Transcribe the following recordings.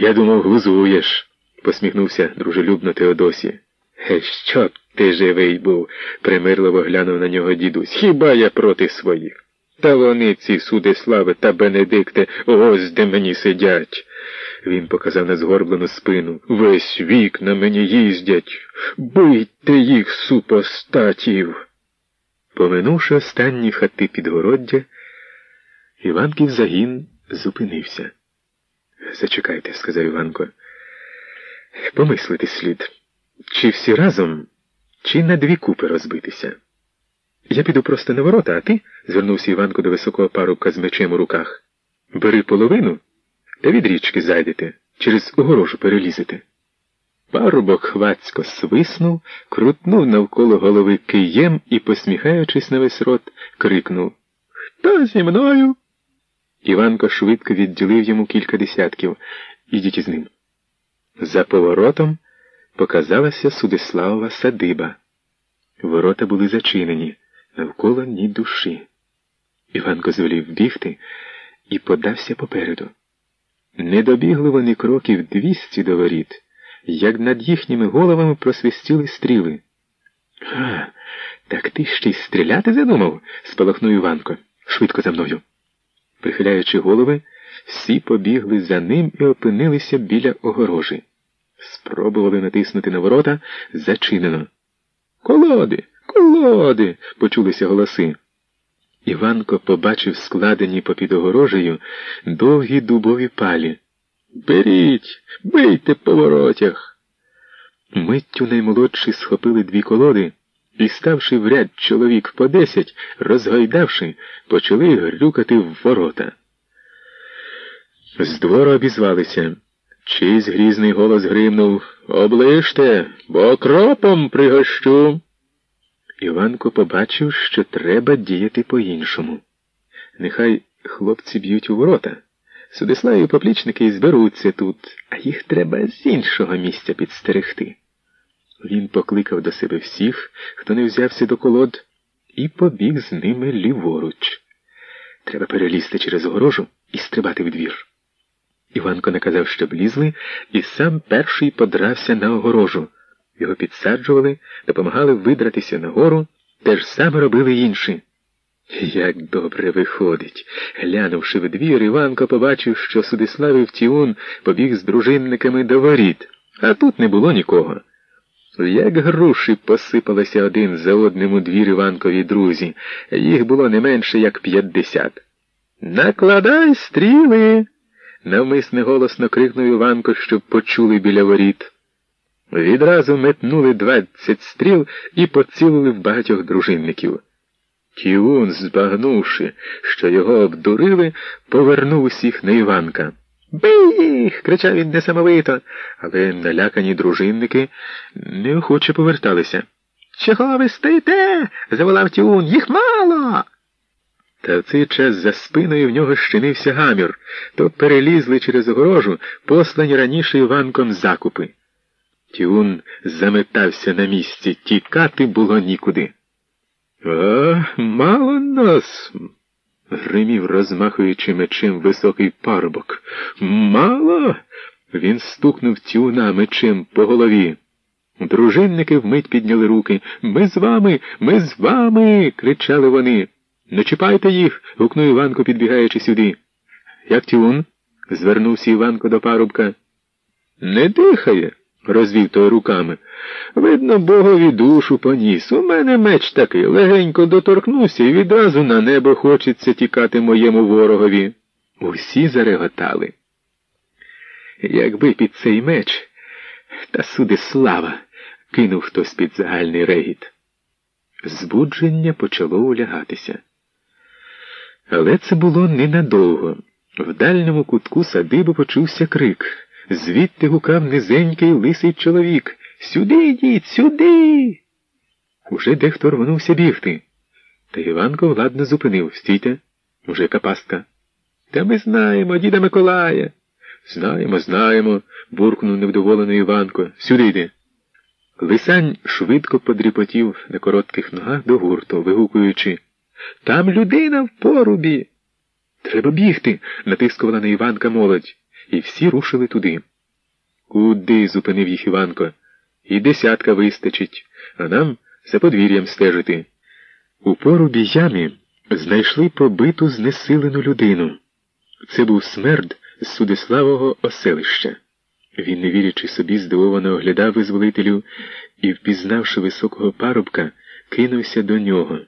Я думав, глузуєш, посміхнувся дружелюбно Теодосі. Е, Що ти живий був, примирливо глянув на нього дідусь. Хіба я проти своїх? Та вони, ці Судислави та Бенедикти, ось де мені сидять. Він показав на згорблену спину. Весь вік на мені їздять. Бийте їх, супостатів. Поминувши останні хати підгороддя, Іванків загін зупинився. Зачекайте, сказав Іванко. Помислити слід. Чи всі разом, чи на дві купи розбитися? Я піду просто на ворота, а ти, звернувся Іванко до високого парубка з мечем у руках. Бери половину та від річки зайдете, через огорожу перелізете. Парубок хвацько свиснув, крутнув навколо голови києм і, посміхаючись на весь рот, крикнув Хто зі мною? Іванко швидко відділив йому кілька десятків. Ідіть із ним. За поворотом показалася Судиславова садиба. Ворота були зачинені, навколо ні душі. Іванко звелів бігти і подався попереду. Не добігли вони кроків двісті до воріт, як над їхніми головами просвистіли стріли. А, так ти ще й стріляти задумав? спалахнув Іванко. Швидко за мною. Прихиляючи голови, всі побігли за ним і опинилися біля огорожі. Спробували натиснути на ворота зачинено. Колоди, колоди, почулися голоси. Іванко побачив складені попід огорожею довгі дубові палі. Беріть, бийте по воротях. Миттю наймолодші схопили дві колоди і, ставши в ряд чоловік по десять, розгойдавши, почали грюкати в ворота. З двору обізвалися. Чийсь грізний голос гримнув Оближте, бо кропом пригощу. Іванко побачив, що треба діяти по-іншому. Нехай хлопці б'ють у ворота. Судиславі поплічники зберуться тут, а їх треба з іншого місця підстерегти. Він покликав до себе всіх, хто не взявся до колод, і побіг з ними ліворуч. Треба перелізти через огорожу і стрибати в двір. Іванко наказав, щоб лізли, і сам перший подрався на огорожу. Його підсаджували, допомагали видратися нагору, те ж саме робили інші. Як добре виходить. Глянувши в двір, Іванко побачив, що Судиславів Тіун побіг з дружинниками до воріт, а тут не було нікого. Як груші посипалися один за одним у двір Іванкові друзі, їх було не менше, як п'ятдесят. Накладай стріли. навмисне голосно крикнув Іванко, щоб почули біля воріт. Відразу метнули двадцять стріл і поцілили в багатьох дружинників. Тіун, збагнувши, що його обдурили, повернув усіх на Іванка. Бий їх! кричав він несамовито, але налякані дружинники неохоче поверталися. Чого ви стоїте? заволав Тіун. Їх мало. Та в цей час за спиною в нього щинився гамір, то перелізли через огорожу, послані раніше Іванком закупи. Тіун заметався на місці, тікати було нікуди. А, мало нас, гримів, розмахуючи мечем високий парубок. Мало. Він стукнув тюна мечем по голові. Дружинники вмить підняли руки. Ми з вами, ми з вами. кричали вони. Не чіпайте їх. гукнув Іванко, підбігаючи сюди. Як тюн? звернувся Іванко до парубка. Не дихає розвів той руками. Видно, богові душу поніс. У мене меч такий легенько доторкнувся і відразу на небо хочеться тікати моєму ворогові. Усі зареготали. Якби під цей меч, та суди слава, кинув хтось під загальний регіт. Збудження почало улягатися. Але це було ненадовго. В дальньому кутку садиби почувся крик. Звідти гукав низенький лисий чоловік. Сюди йдіть, сюди. Уже дехто рвонувся бігти. Та Іванко владно зупинив. Стійте, уже капастка. Та ми знаємо, діда Миколая. Знаємо, знаємо, буркнув невдоволений Іванко. Сюди йди. Лисань швидко подріпотів на коротких ногах до гурту, вигукуючи Там людина в порубі. Треба бігти, натискувала на Іванка молодь. І всі рушили туди. Куди? зупинив їх Іванко. І десятка вистачить, а нам за подвір'ям стежити. У порубі ямі знайшли побиту знесилену людину. Це був смерд з Судиславого оселища. Він, не вірячи собі, здивовано оглядав визволителю і, впізнавши високого парубка, кинувся до нього.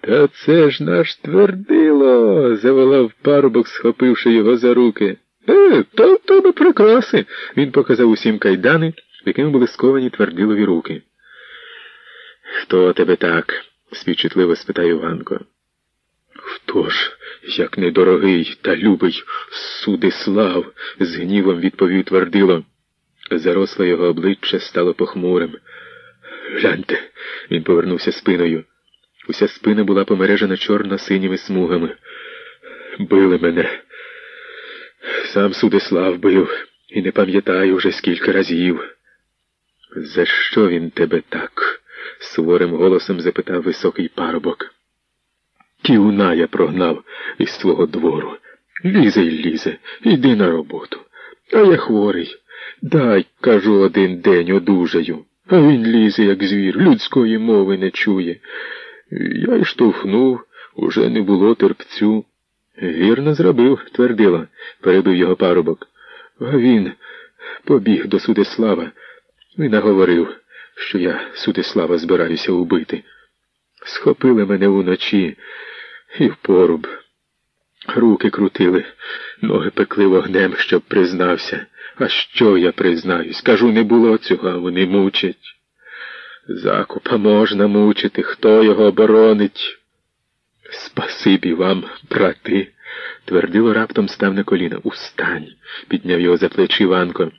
Та це ж наш твердило, заволав парубок, схопивши його за руки. Е, та в тебе прикраси. Він показав усім кайдани, якими були сковані твердилові руки. Хто тебе так? співчутливо спитав Іванко. Хто ж, як недорогий та любий Судислав, з гнівом відповів твердило. Заросле його обличчя стало похмурим. Гляньте, він повернувся спиною. Уся спина була помережена чорно-синіми смугами. Били мене. Сам Судислав бив і не пам'ятаю вже скільки разів. За що він тебе так? суворим голосом запитав високий парубок. Кіуна я прогнав із свого двору. Лізе й лізе, йди на роботу. А я хворий. Дай, кажу, один день одужаю. А він лізе, як звір, людської мови не чує. Я й штовхнув, уже не було терпцю. Вірно зробив, твердила, перебив його парубок. А він побіг до Судислава і наговорив, що я Судислава збираюся убити. Схопили мене уночі і в поруб. Руки крутили, ноги пекли вогнем, щоб признався. А що я признаюсь? Кажу, не було цього, а вони мучать. Закупа можна мучити, хто його оборонить. Спасибі вам, брати, твердило раптом став на коліна. Устань, підняв його за плечі Іванко.